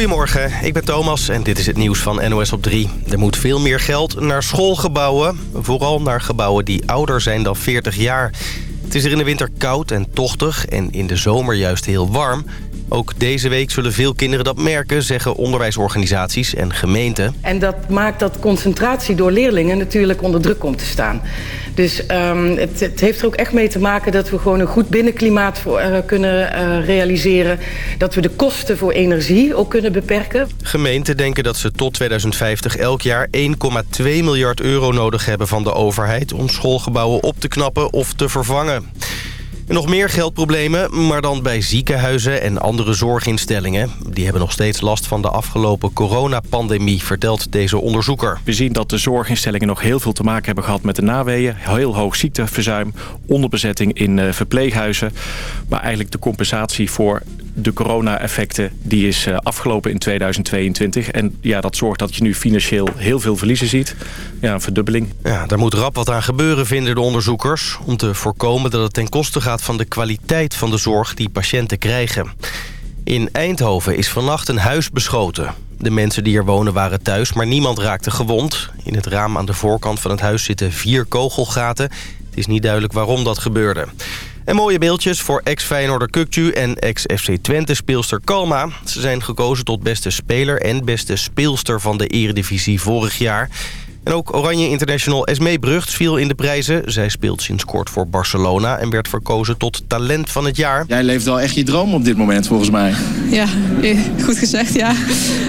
Goedemorgen, ik ben Thomas en dit is het nieuws van NOS op 3. Er moet veel meer geld naar schoolgebouwen. Vooral naar gebouwen die ouder zijn dan 40 jaar. Het is er in de winter koud en tochtig en in de zomer juist heel warm. Ook deze week zullen veel kinderen dat merken, zeggen onderwijsorganisaties en gemeenten. En dat maakt dat concentratie door leerlingen natuurlijk onder druk komt te staan. Dus um, het, heeft er ook echt mee te maken dat we gewoon een goed binnenklimaat voor, uh, kunnen uh, realiseren. Dat we de kosten voor energie ook kunnen beperken. Gemeenten denken dat ze tot 2050 elk jaar 1,2 miljard euro nodig hebben van de overheid... om schoolgebouwen op te knappen of te vervangen. En nog meer geldproblemen, maar dan bij ziekenhuizen en andere zorginstellingen. Die hebben nog steeds last van de afgelopen coronapandemie, vertelt deze onderzoeker. We zien dat de zorginstellingen nog heel veel te maken hebben gehad met de naweeën. Heel hoog ziekteverzuim, onderbezetting in uh, verpleeghuizen. Maar eigenlijk de compensatie voor de corona-effecten die is uh, afgelopen in 2022. En ja, dat zorgt dat je nu financieel heel veel verliezen ziet. Ja, een verdubbeling. Ja, daar moet rap wat aan gebeuren, vinden de onderzoekers. Om te voorkomen dat het ten koste gaat van de kwaliteit van de zorg die patiënten krijgen. In Eindhoven is vannacht een huis beschoten. De mensen die er wonen waren thuis, maar niemand raakte gewond. In het raam aan de voorkant van het huis zitten vier kogelgaten. Het is niet duidelijk waarom dat gebeurde. En mooie beeldjes voor ex-Feyenoorder Kukcu en ex-FC Twente speelster Kalma. Ze zijn gekozen tot beste speler en beste speelster van de eredivisie vorig jaar. En ook Oranje International Esmee Brugt viel in de prijzen. Zij speelt sinds kort voor Barcelona en werd verkozen tot talent van het jaar. Jij leeft wel echt je droom op dit moment volgens mij. Ja, goed gezegd ja.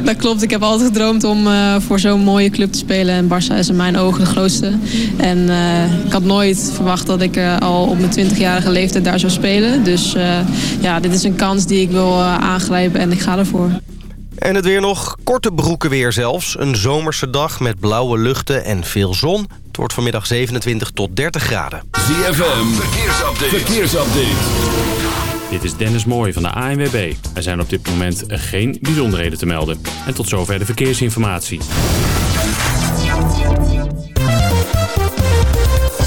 Dat klopt. Ik heb altijd gedroomd om uh, voor zo'n mooie club te spelen. En Barça is in mijn ogen de grootste. En uh, ik had nooit verwacht dat ik uh, al op mijn 20-jarige leeftijd daar zou spelen. Dus ja, dit is een kans die ik wil aangrijpen en ik ga ervoor. En het weer nog korte broeken weer zelfs. Een zomerse dag met blauwe luchten en veel zon. Het wordt vanmiddag 27 tot 30 graden. ZFM, verkeersupdate. verkeersupdate. Dit is Dennis Mooij van de ANWB. Er zijn op dit moment geen bijzonderheden te melden. En tot zover de verkeersinformatie.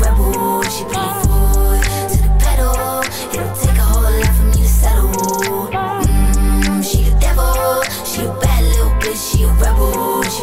Rebel. She put her to the pedal. It'll take a whole lot for me to settle. She the devil, she a bad little bitch, she a rebel. She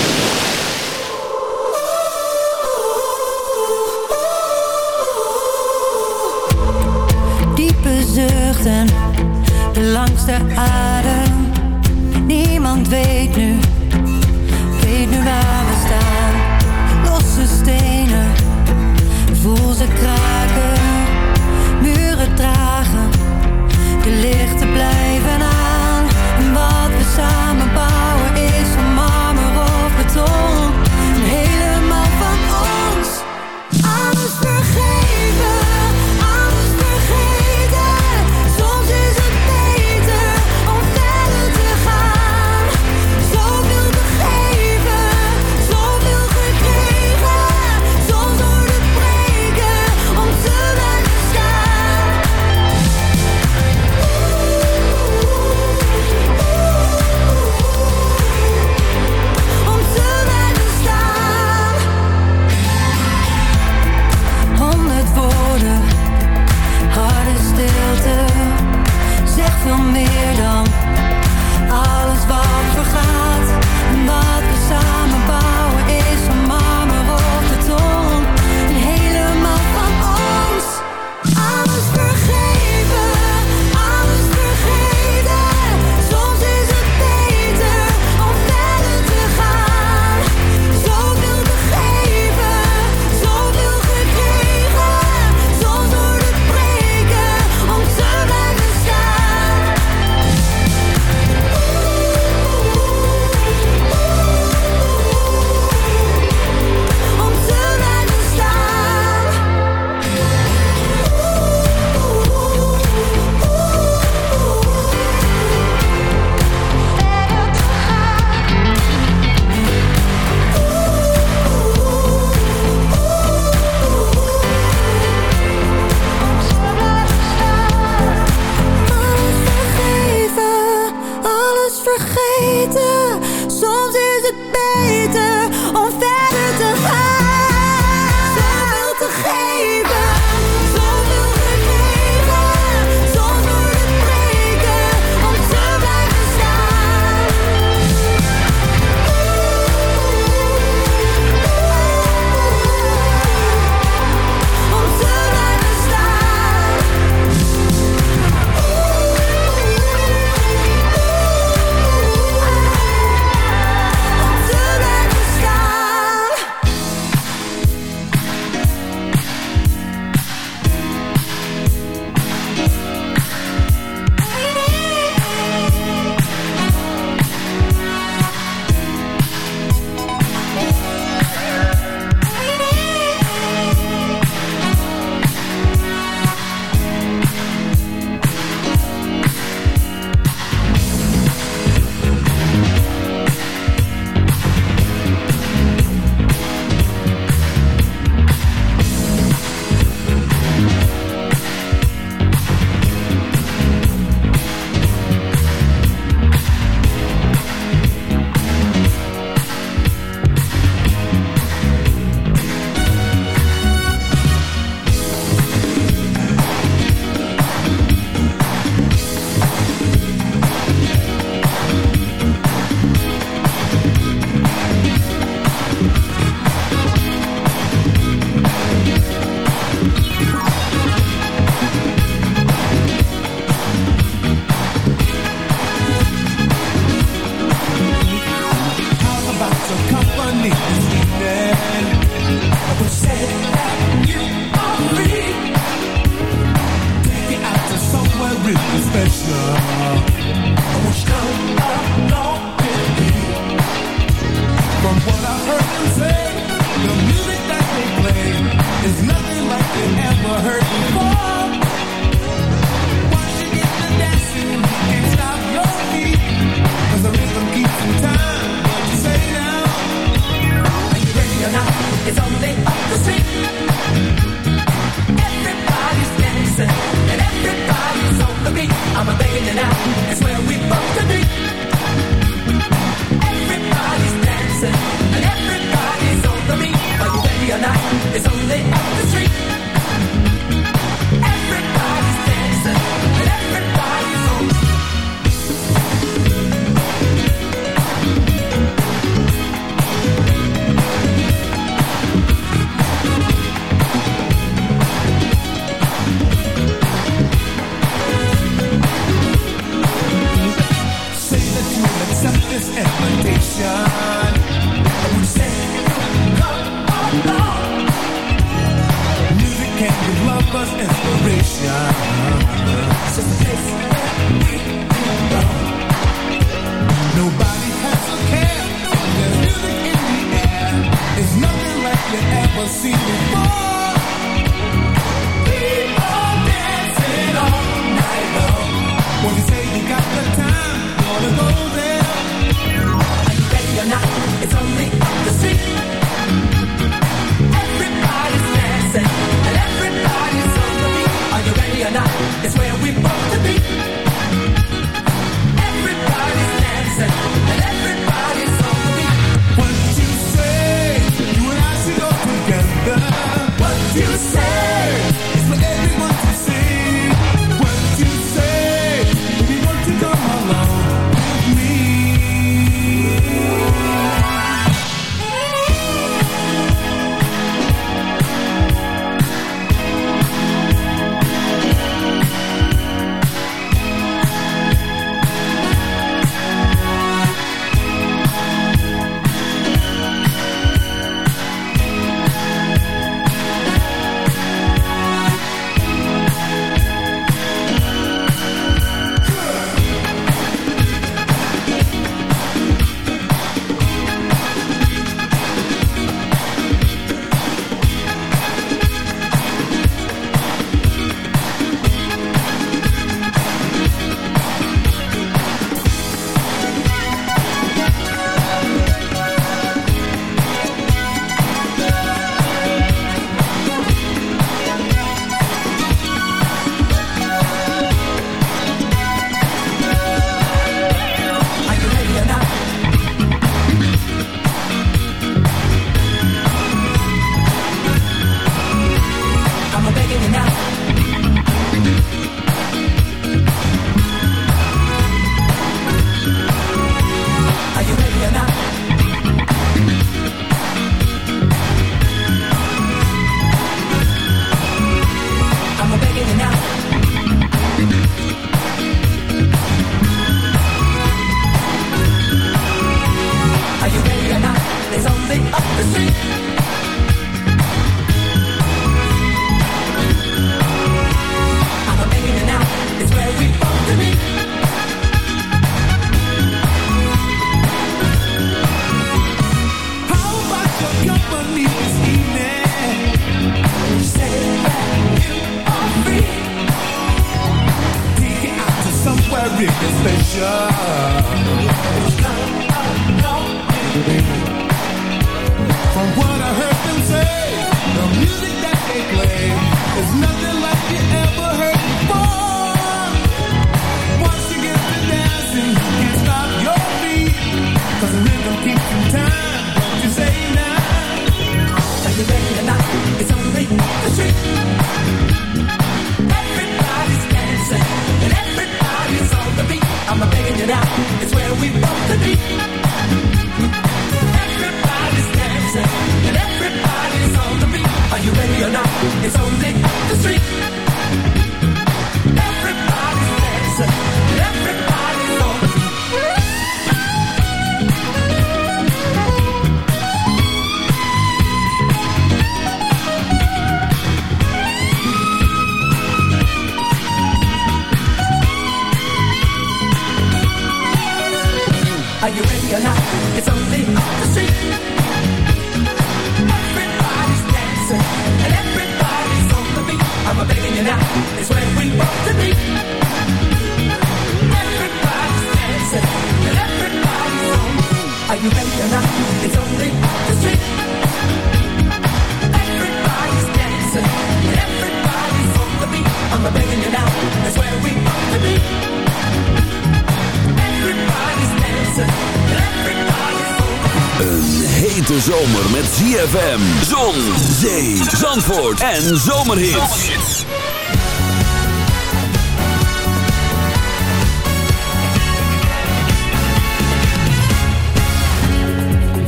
ZFM, zon, zee, zandvoort en zomerhits.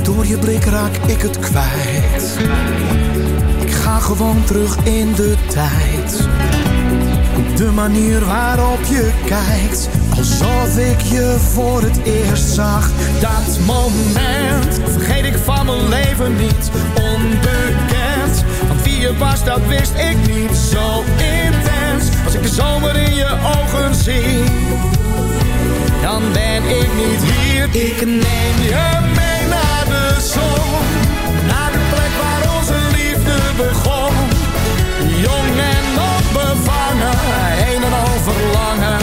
Door je blik raak ik het kwijt. Ik ga gewoon terug in de tijd. De manier waarop je kijkt, alsof ik je voor het eerst zag. Dat moment vergeet ik van mijn leven niet. Onbekend, want wie je was, dat wist ik niet. Zo intens, als ik de zomer in je ogen zie. Dan ben ik niet hier. Ik neem je mee naar de zon. Naar de plek waar onze liefde begon. Jong en onbevangen, een en al verlangen.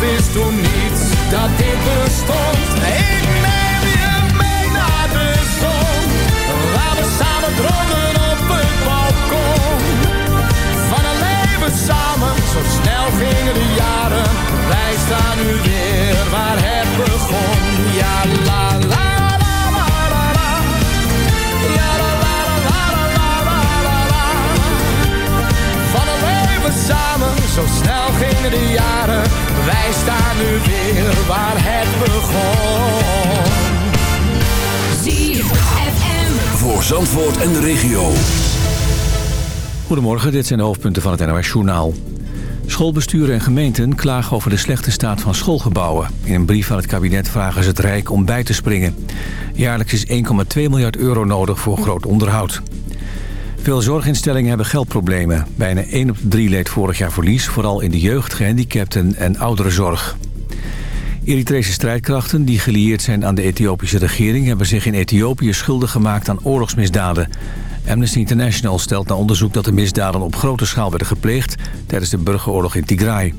wist toen niet dat dit bestond. Zandvoort en de regio. Goedemorgen, dit zijn de hoofdpunten van het NOS Journaal. Schoolbesturen en gemeenten klagen over de slechte staat van schoolgebouwen. In een brief aan het kabinet vragen ze het Rijk om bij te springen. Jaarlijks is 1,2 miljard euro nodig voor groot onderhoud. Veel zorginstellingen hebben geldproblemen. Bijna 1 op de 3 leed vorig jaar verlies... vooral in de jeugd, gehandicapten en ouderenzorg. Eritrese strijdkrachten die gelieerd zijn aan de Ethiopische regering... hebben zich in Ethiopië schuldig gemaakt aan oorlogsmisdaden. Amnesty International stelt na onderzoek dat de misdaden op grote schaal werden gepleegd... tijdens de burgeroorlog in Tigray.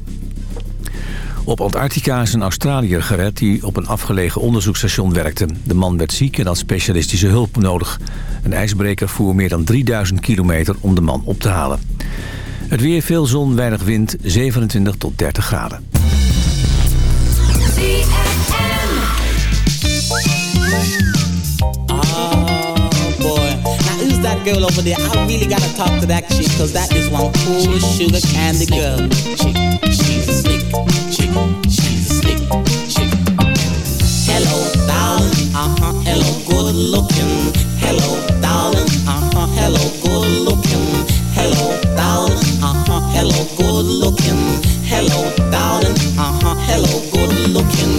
Op Antarctica is een Australiër gered die op een afgelegen onderzoeksstation werkte. De man werd ziek en had specialistische hulp nodig. Een ijsbreker voer meer dan 3000 kilometer om de man op te halen. Het weer veel zon, weinig wind, 27 tot 30 graden. Oh boy. Now who's that girl over there? I really gotta talk to that chick, cause that is one cool sugar candy girl. Chick, she's a slick chick, she's a slick chick. Hello, darling, uh-huh, hello, good looking. Hello, darling, uh-huh, hello, good looking. Hello, darling, uh-huh, hello, good looking. Hello, darling, uh-huh, hello, good looking.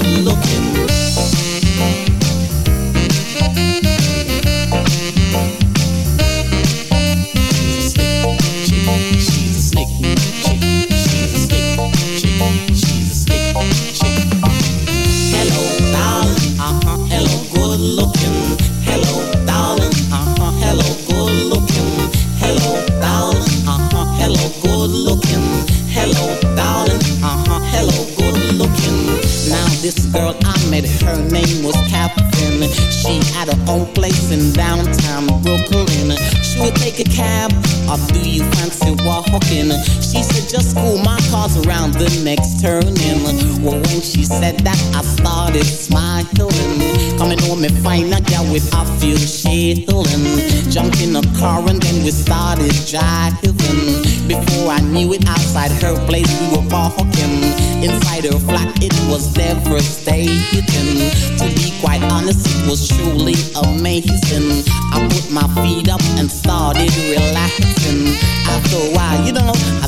name was Catherine. She had her own place in downtown Brooklyn. She would take a cab, or do you fancy walking? She said, just cool, my car's around the next turning. Well, when she said that, I started smiling. Coming home and find a girl with a few shilling. Jumped in a car and then we started driving. Before I knew it, outside her place we were walking. Inside her flat, it was devastating. To be quite honest, it was truly amazing. I put my feet up and started relaxing. After a while, you know, I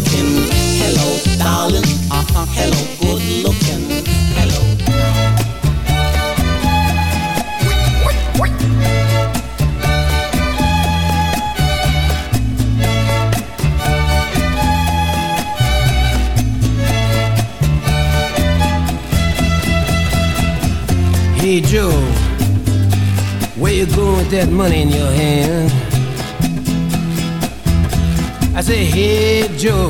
Hello, good looking. Hello. Hey Joe, where you going with that money in your hand? I say, hey Joe,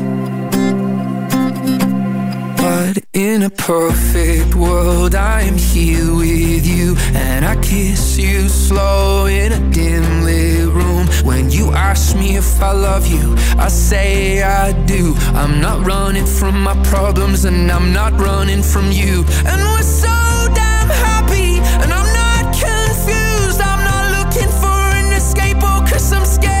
But in a perfect world, I am here with you. And I kiss you slow in a dim lit room. When you ask me if I love you, I say I do. I'm not running from my problems, and I'm not running from you. And we're so damn happy, and I'm not confused. I'm not looking for an escape, oh, cause I'm scared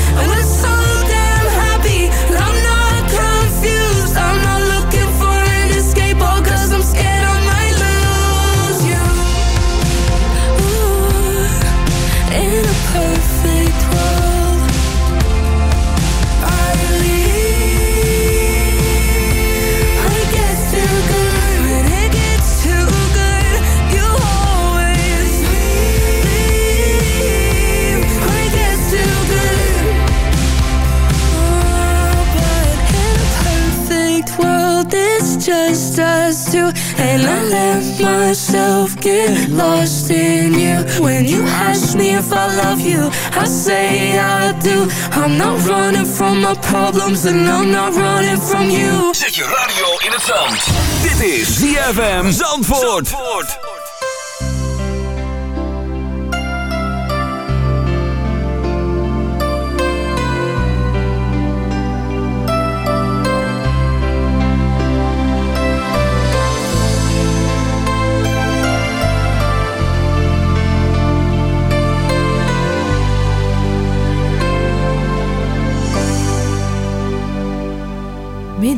Let myself get lost in you. When you ask me if I love you, I say I do. I'm not running from my problems, and I'm not running from you. Zet je radio in het zand. Dit is ZFM Zandvoort. Mi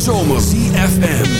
de zomer. CFM.